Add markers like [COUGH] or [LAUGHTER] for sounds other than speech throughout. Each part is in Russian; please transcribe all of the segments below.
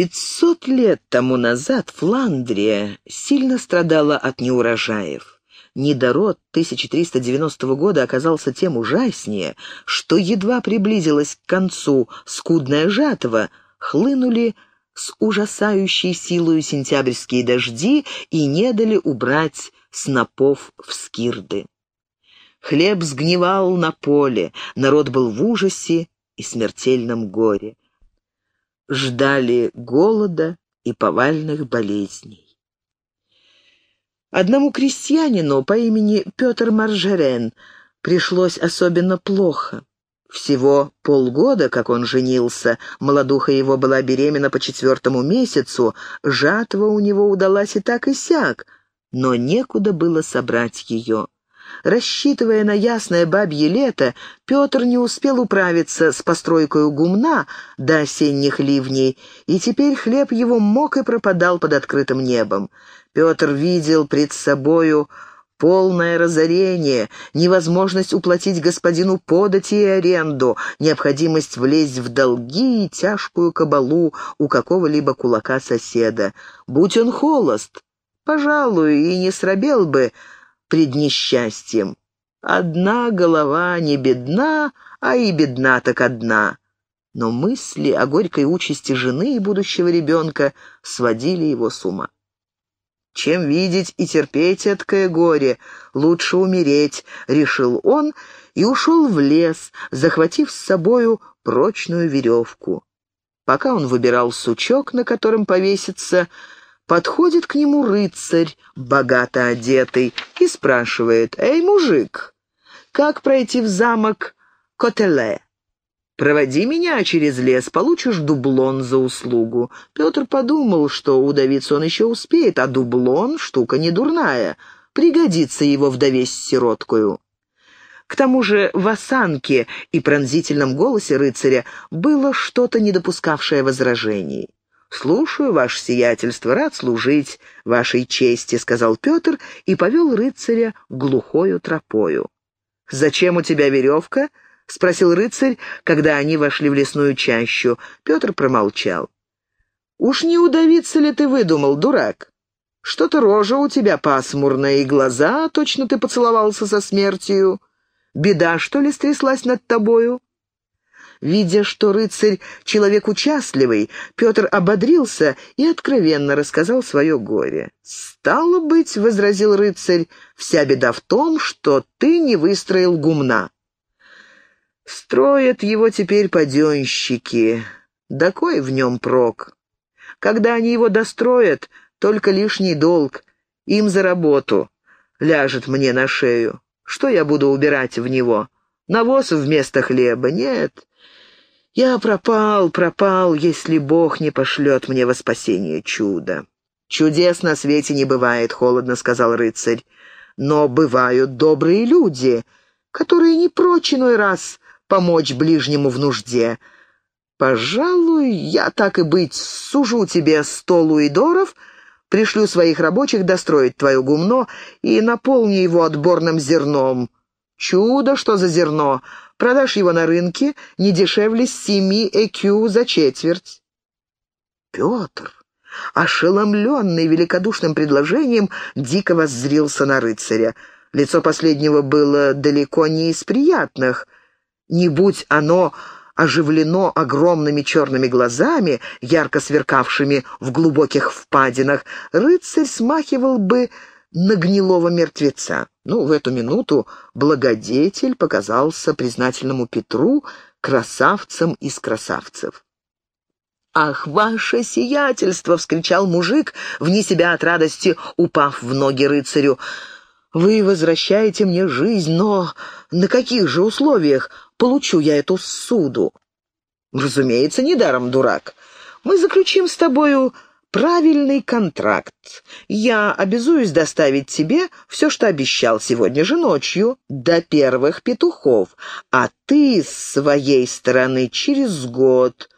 Пятьсот лет тому назад Фландрия сильно страдала от неурожаев. Недород 1390 года оказался тем ужаснее, что едва приблизилась к концу скудная жатва, хлынули с ужасающей силою сентябрьские дожди и не дали убрать снопов в скирды. Хлеб сгнивал на поле, народ был в ужасе и смертельном горе. Ждали голода и повальных болезней. Одному крестьянину по имени Петр Маржерен пришлось особенно плохо. Всего полгода, как он женился, молодуха его была беременна по четвертому месяцу, жатва у него удалась и так и сяк, но некуда было собрать ее. Рассчитывая на ясное бабье лето, Петр не успел управиться с постройкой гумна до осенних ливней, и теперь хлеб его мог и пропадал под открытым небом. Петр видел пред собою полное разорение, невозможность уплатить господину подати и аренду, необходимость влезть в долги и тяжкую кабалу у какого-либо кулака соседа. Будь он холост, пожалуй, и не срабел бы пред несчастьем. Одна голова не бедна, а и бедна так одна. Но мысли о горькой участи жены и будущего ребенка сводили его с ума. Чем видеть и терпеть эткое горе, лучше умереть, решил он и ушел в лес, захватив с собою прочную веревку. Пока он выбирал сучок, на котором повеситься, Подходит к нему рыцарь, богато одетый, и спрашивает, «Эй, мужик, как пройти в замок Котеле?» «Проводи меня через лес, получишь дублон за услугу». Петр подумал, что удавиться он еще успеет, а дублон — штука не дурная, пригодится его вдове с сироткою. К тому же в осанке и пронзительном голосе рыцаря было что-то, не допускавшее возражений. «Слушаю, ваше сиятельство, рад служить вашей чести», — сказал Петр и повел рыцаря глухою тропою. «Зачем у тебя веревка?» — спросил рыцарь, когда они вошли в лесную чащу. Петр промолчал. «Уж не удавиться ли ты выдумал, дурак? Что-то рожа у тебя пасмурная, и глаза, точно ты поцеловался со смертью. Беда, что ли, стряслась над тобою?» Видя, что рыцарь — человек участливый, Петр ободрился и откровенно рассказал свое горе. «Стало быть, — возразил рыцарь, — вся беда в том, что ты не выстроил гумна. Строят его теперь паденщики. Да кой в нем прок? Когда они его достроят, только лишний долг. Им за работу. Ляжет мне на шею. Что я буду убирать в него? Навоз вместо хлеба? Нет. Я пропал, пропал, если Бог не пошлет мне во спасение чудо. «Чудес на свете не бывает», — холодно сказал рыцарь. «Но бывают добрые люди, которые не прочь иной раз помочь ближнему в нужде. Пожалуй, я, так и быть, сужу тебе сто луидоров, пришлю своих рабочих достроить твое гумно и наполни его отборным зерном. Чудо, что за зерно! Продашь его на рынке не дешевле семи ЭКЮ за четверть». Петр, ошеломленный великодушным предложением, дико воззрился на рыцаря. Лицо последнего было далеко не из приятных. Не будь оно оживлено огромными черными глазами, ярко сверкавшими в глубоких впадинах, рыцарь смахивал бы на гнилого мертвеца. Ну, в эту минуту благодетель показался признательному Петру красавцем из красавцев. «Ах, ваше сиятельство!» — вскричал мужик, вне себя от радости, упав в ноги рыцарю. «Вы возвращаете мне жизнь, но на каких же условиях получу я эту суду?» «Разумеется, недаром, дурак. Мы заключим с тобою правильный контракт. Я обязуюсь доставить тебе все, что обещал сегодня же ночью, до первых петухов, а ты с своей стороны через год,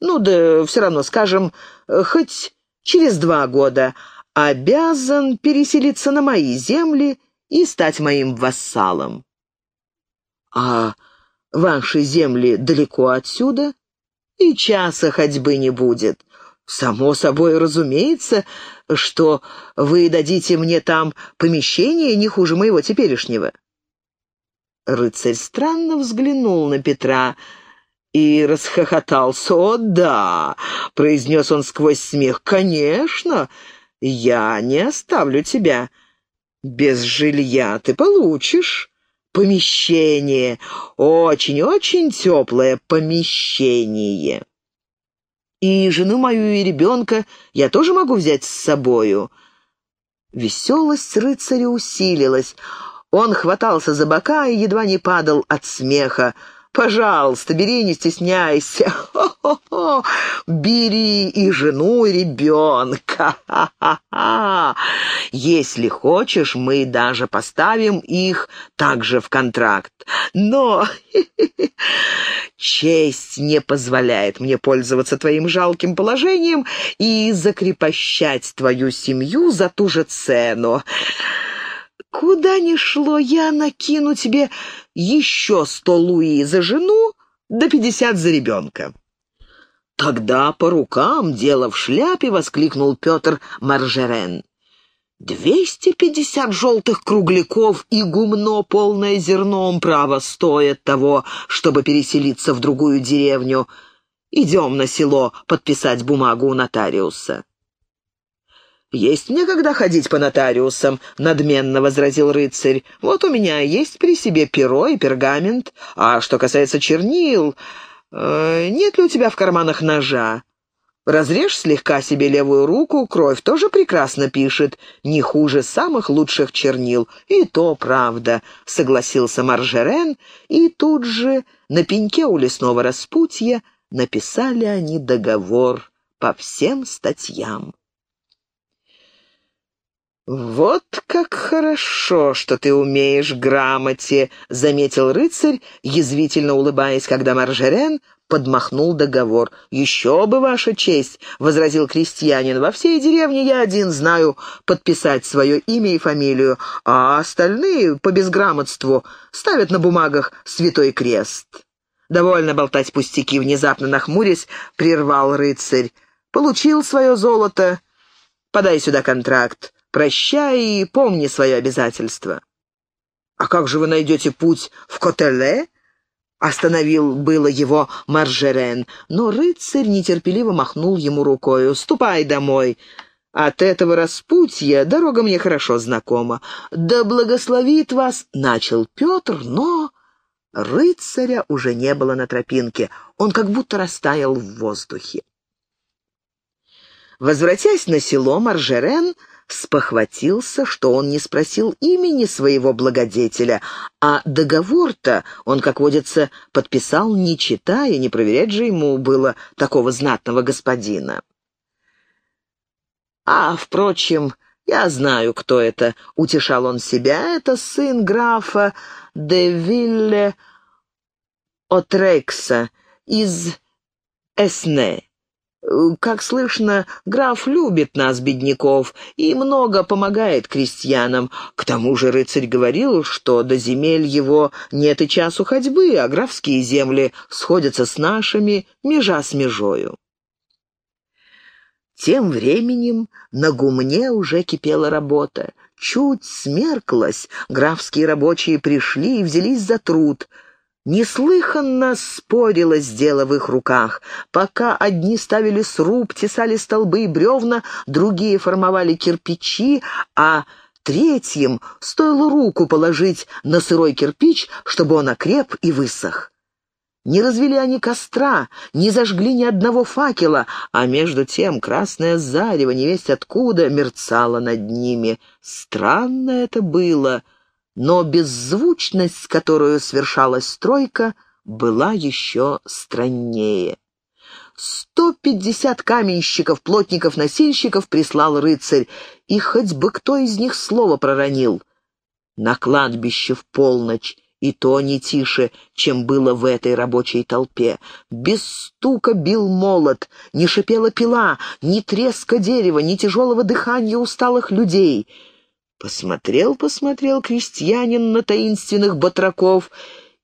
ну да все равно, скажем, хоть через два года, обязан переселиться на мои земли и стать моим вассалом. А ваши земли далеко отсюда? И часа ходьбы не будет. «Само собой разумеется, что вы дадите мне там помещение не хуже моего теперешнего». Рыцарь странно взглянул на Петра и расхохотался. «О, да!» — произнес он сквозь смех. «Конечно! Я не оставлю тебя. Без жилья ты получишь помещение, очень-очень теплое помещение. И жену мою и ребенка я тоже могу взять с собою». Веселость рыцаря усилилась. Он хватался за бока и едва не падал от смеха. Пожалуйста, бери, не стесняйся. Хо-хо-хо. Бери и жену, и ребенка. Ха-ха-ха. Если хочешь, мы даже поставим их также в контракт. Но [LAUGHS] честь не позволяет мне пользоваться твоим жалким положением и закрепощать твою семью за ту же цену. Куда ни шло, я накину тебе еще сто луи за жену, да пятьдесят за ребенка. «Тогда по рукам дело в шляпе!» — воскликнул Петр Маржерен. «Двести пятьдесят желтых кругляков и гумно, полное зерном, право стоят того, чтобы переселиться в другую деревню. Идем на село подписать бумагу у нотариуса». «Есть мне когда ходить по нотариусам», — надменно возразил рыцарь. «Вот у меня есть при себе перо и пергамент. А что касается чернил, э, нет ли у тебя в карманах ножа? Разрежь слегка себе левую руку, кровь тоже прекрасно пишет, не хуже самых лучших чернил. И то правда», — согласился Маржерен, и тут же на пеньке у лесного распутья написали они договор по всем статьям. «Вот как хорошо, что ты умеешь грамоте», — заметил рыцарь, язвительно улыбаясь, когда Маржерен подмахнул договор. «Еще бы, ваша честь», — возразил крестьянин, — «во всей деревне я один знаю подписать свое имя и фамилию, а остальные по безграмотству ставят на бумагах святой крест». «Довольно болтать пустяки», — внезапно нахмурясь, прервал рыцарь. «Получил свое золото. Подай сюда контракт. Прощай и помни свое обязательство». «А как же вы найдете путь в Котеле?» Остановил было его Маржерен, но рыцарь нетерпеливо махнул ему рукою. «Ступай домой. От этого распутья дорога мне хорошо знакома. Да благословит вас!» — начал Петр, но... Рыцаря уже не было на тропинке. Он как будто растаял в воздухе. Возвратясь на село, Маржерен спохватился, что он не спросил имени своего благодетеля, а договор-то он, как водится, подписал, не читая, не проверять же ему было такого знатного господина. «А, впрочем, я знаю, кто это», — утешал он себя, — «это сын графа де Вилле Отрекса из Эсне». Как слышно, граф любит нас, бедняков, и много помогает крестьянам. К тому же рыцарь говорил, что до земель его нет и часу ходьбы, а графские земли сходятся с нашими, межа с межою. Тем временем на гумне уже кипела работа. Чуть смерклась, графские рабочие пришли и взялись за труд — Неслыханно спорилось дело в их руках. Пока одни ставили сруб, тесали столбы и бревна, другие формовали кирпичи, а третьим стоило руку положить на сырой кирпич, чтобы он окреп и высох. Не развели они костра, не зажгли ни одного факела, а между тем красное зарево, невесть откуда, мерцало над ними. Странно это было — но беззвучность, с которой совершалась стройка, была еще страннее. Сто пятьдесят каменщиков, плотников, носильщиков прислал рыцарь, и хоть бы кто из них слово проронил. На кладбище в полночь и то не тише, чем было в этой рабочей толпе. Без стука бил молот, не шипела пила, ни треска дерева, ни тяжелого дыхания усталых людей — Посмотрел, посмотрел крестьянин на таинственных батраков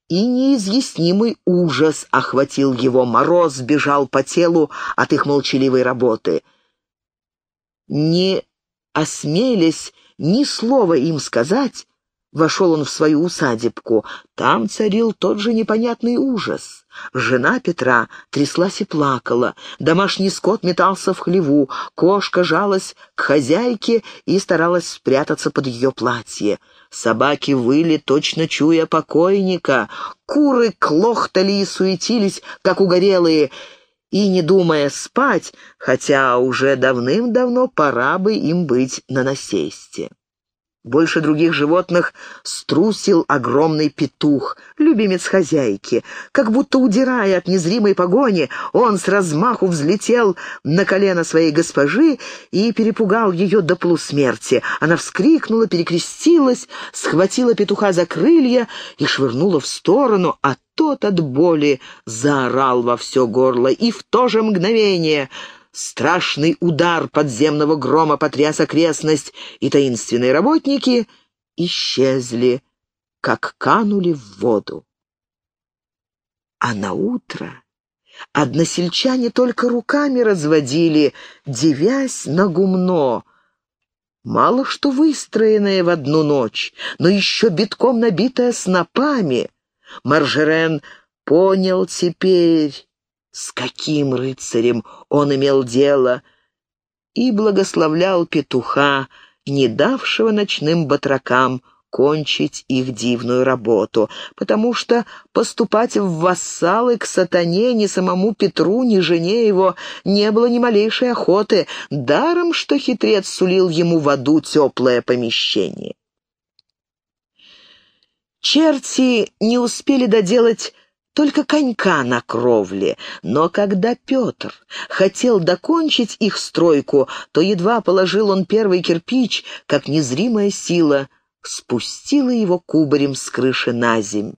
и неизъяснимый ужас охватил его, мороз бежал по телу от их молчаливой работы. Не осмелись ни слова им сказать, вошел он в свою усадебку. Там царил тот же непонятный ужас. Жена Петра тряслась и плакала, домашний скот метался в хлеву, кошка жалась к хозяйке и старалась спрятаться под ее платье. Собаки выли, точно чуя покойника, куры клохтали и суетились, как угорелые, и не думая спать, хотя уже давным-давно пора бы им быть на насесте. Больше других животных струсил огромный петух, любимец хозяйки. Как будто удирая от незримой погони, он с размаху взлетел на колено своей госпожи и перепугал ее до полусмерти. Она вскрикнула, перекрестилась, схватила петуха за крылья и швырнула в сторону, а тот от боли заорал во все горло. И в то же мгновение Страшный удар подземного грома потряс окрестность, и таинственные работники исчезли, как канули в воду. А на утро односельчане только руками разводили, девясь на гумно. Мало что выстроенное в одну ночь, но еще битком набитое снопами. Маржерен понял теперь, с каким рыцарем он имел дело, и благословлял петуха, не давшего ночным батракам кончить их дивную работу, потому что поступать в вассалы к сатане ни самому Петру, ни жене его не было ни малейшей охоты, даром, что хитрец сулил ему в аду теплое помещение. Черти не успели доделать только конька на кровле. Но когда Петр хотел докончить их стройку, то едва положил он первый кирпич, как незримая сила спустила его кубарем с крыши на земь.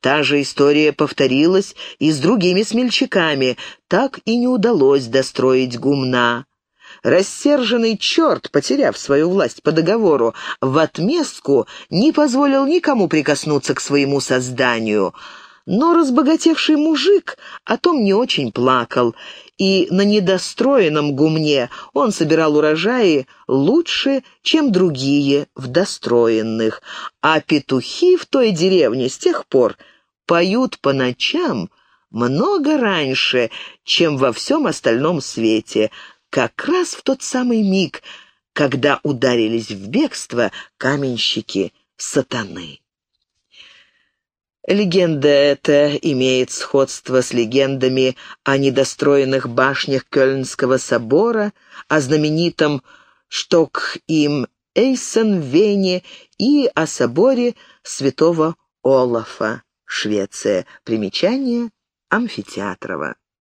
Та же история повторилась и с другими смельчаками, так и не удалось достроить гумна. Рассерженный черт, потеряв свою власть по договору, в отместку не позволил никому прикоснуться к своему созданию — но разбогатевший мужик о том не очень плакал, и на недостроенном гумне он собирал урожаи лучше, чем другие в достроенных, а петухи в той деревне с тех пор поют по ночам много раньше, чем во всем остальном свете, как раз в тот самый миг, когда ударились в бегство каменщики сатаны. Легенда эта имеет сходство с легендами о недостроенных башнях Кёльнского собора, о знаменитом Шток-им Эйсен и о соборе святого Олафа, Швеция. Примечание Амфитеатрова.